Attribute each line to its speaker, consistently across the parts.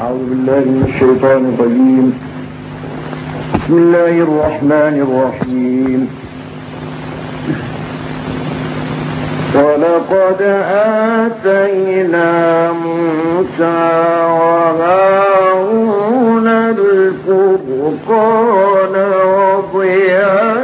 Speaker 1: أعوذ بالله من الشيطان الرجيم. بسم الله الرحمن الرحيم. ولقد آتينا موسى وهارون الفرقان وضياء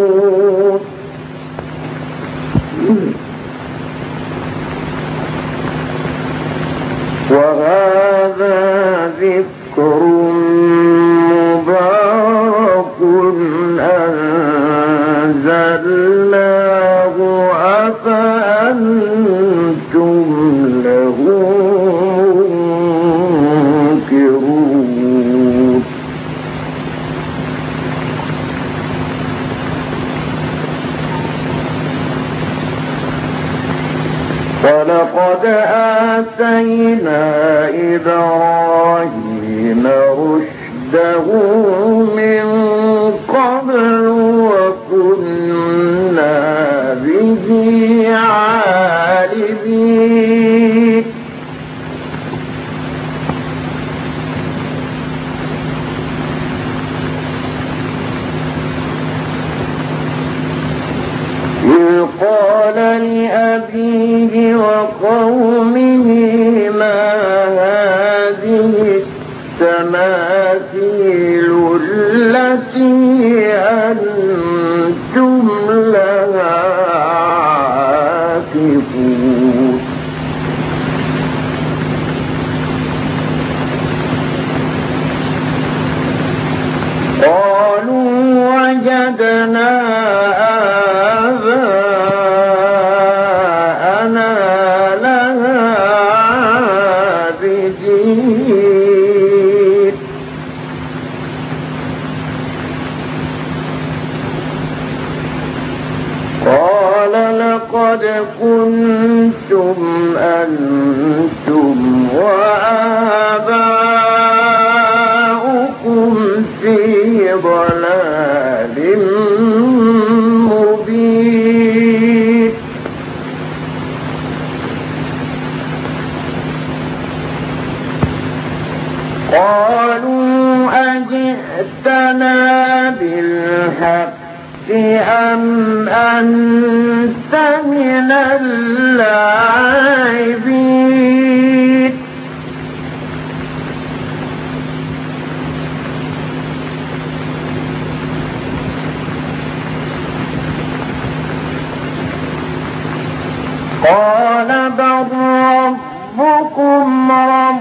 Speaker 1: ولقد آتينا إبراهيم رشده من قبل وكنا به عالمين. التماثيل التي أنتم لها عاكفون. قالوا وجدنا لقد كنتم أنتم وآباؤكم في ضلال أنت من اللاعبين. قال بل ربكم رب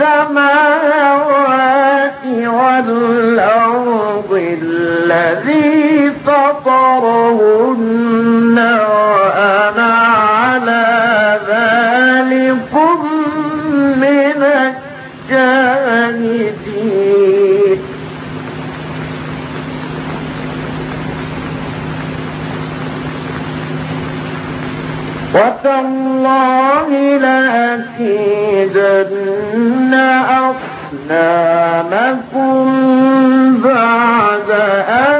Speaker 1: السماوات والأرض الذي فطرهن وأنا على ذلكم من الشاهدين. وتالله لأكيدن أصنامكم بعد أن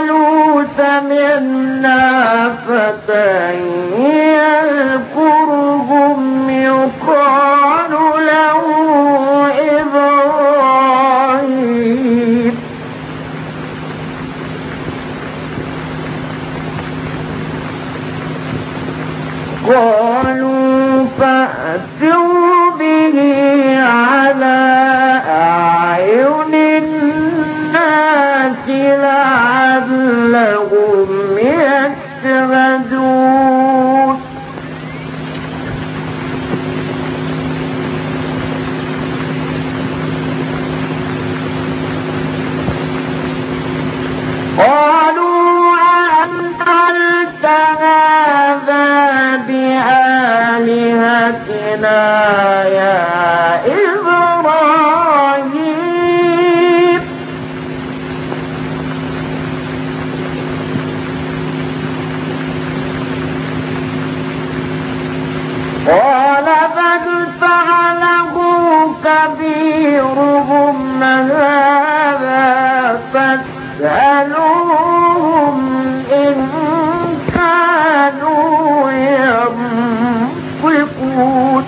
Speaker 1: قالوا فتى يقال له إبراهيم. قالوا فأتوا لعلهم يشهدون. قالوا أنعلت هذا بآلهتنا؟ كبيرهم هذا فاسألوهم إن كانوا ينطقون.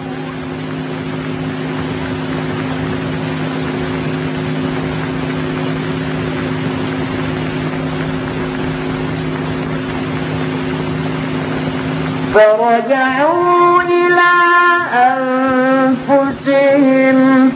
Speaker 1: فرجعوا إلى أنفسهم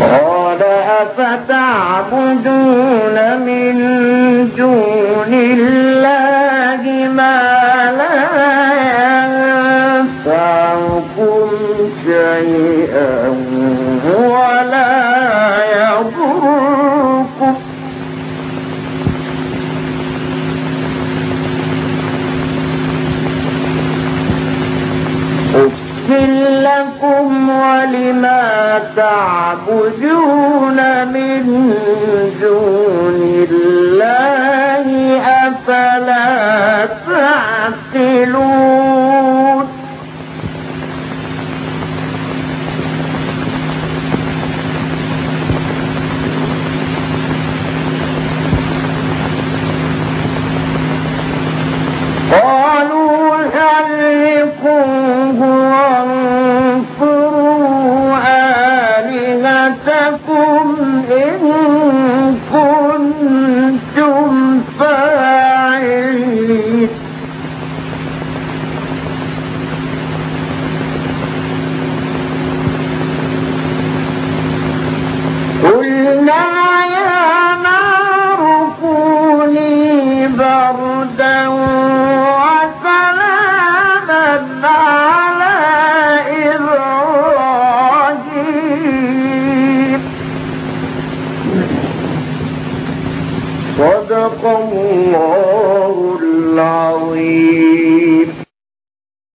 Speaker 1: قال أفتعبدون من دون الله ما لا ينفعكم شيئا؟ ولا تعبدون من دون الله أفلا تعقلون